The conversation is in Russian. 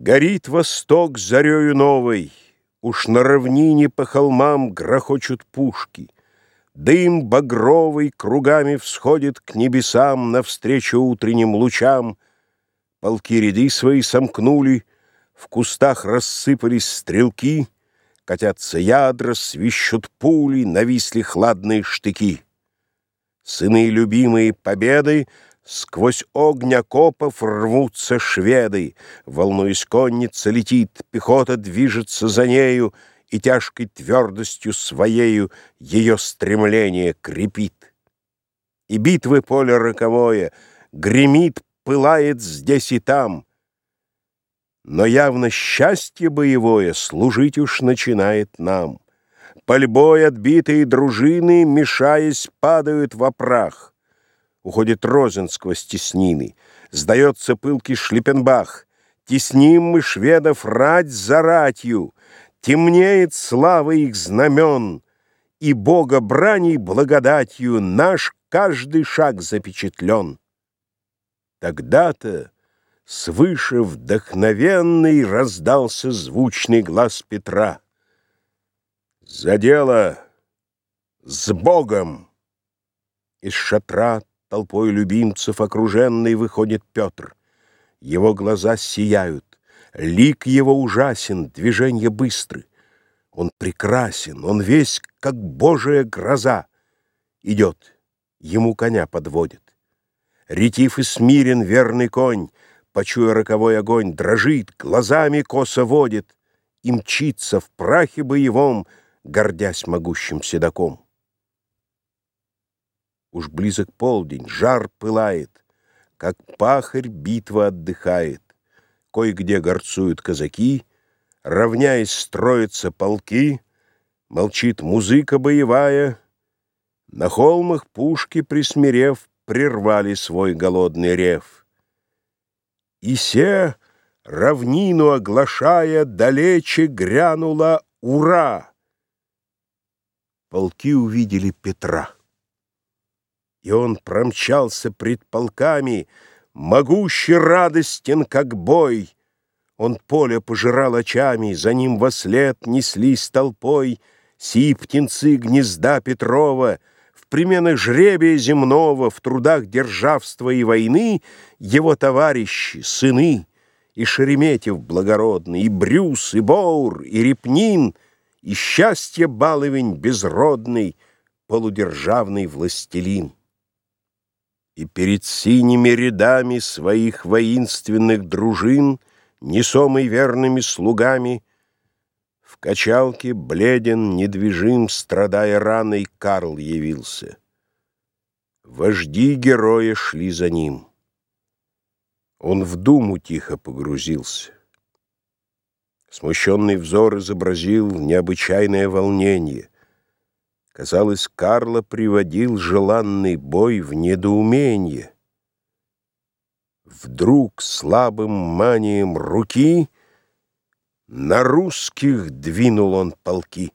Горит восток зарею новой, Уж на равнине по холмам грохочут пушки. Дым багровый кругами всходит к небесам Навстречу утренним лучам. Полки ряды свои сомкнули, В кустах рассыпались стрелки, Катятся ядра, свищут пули, Нависли хладные штыки. Сыны любимые победы Сквозь огня копов рвутся шведы, Волнуясь конница летит, пехота движется за нею И тяжкой твердостью своею Ее стремление крепит. И битвы поле роковое Гремит, пылает здесь и там, Но явно счастье боевое Служить уж начинает нам. Пальбой отбитые дружины, Мешаясь, падают во прах. Уходит Розен сквозь теснины. Сдается пылкий Шлиппенбах. Тесним мы шведов рать за ратью. Темнеет слава их знамен. И Бога браней благодатью Наш каждый шаг запечатлен. Тогда-то свыше вдохновенный Раздался звучный глаз Петра. За дело! С Богом! Из шатра Толпой любимцев окруженный выходит Петр. Его глаза сияют, лик его ужасен, движения быстры. Он прекрасен, он весь, как божия гроза. Идет, ему коня подводит. Ретив и смирен верный конь, Почуя роковой огонь, дрожит, глазами косо водит И мчится в прахе боевом, Гордясь могущим седаком. Уж близок полдень, жар пылает, Как пахарь битва отдыхает. Кое-где горцуют казаки, Равняясь, строятся полки, Молчит музыка боевая. На холмах пушки, присмирев, Прервали свой голодный рев. И се, равнину оглашая, Далече грянула «Ура!» Полки увидели Петра и он промчался пред полками, могущий радостен, как бой. Он поле пожирал очами, за ним во след неслись толпой сии птенцы гнезда Петрова, в применах жребия земного, в трудах державства и войны его товарищи, сыны, и Шереметьев благородный, и Брюс, и Боур, и Репнин, и счастье баловень безродный, полудержавный властелин и перед синими рядами своих воинственных дружин, несомый верными слугами, в качалке бледен, недвижим, страдая раной, Карл явился. Вожди героя шли за ним. Он в думу тихо погрузился. Смущенный взор изобразил необычайное волнение — Казалось, Карло приводил желанный бой в недоумение. Вдруг слабым манием руки На русских двинул он полки.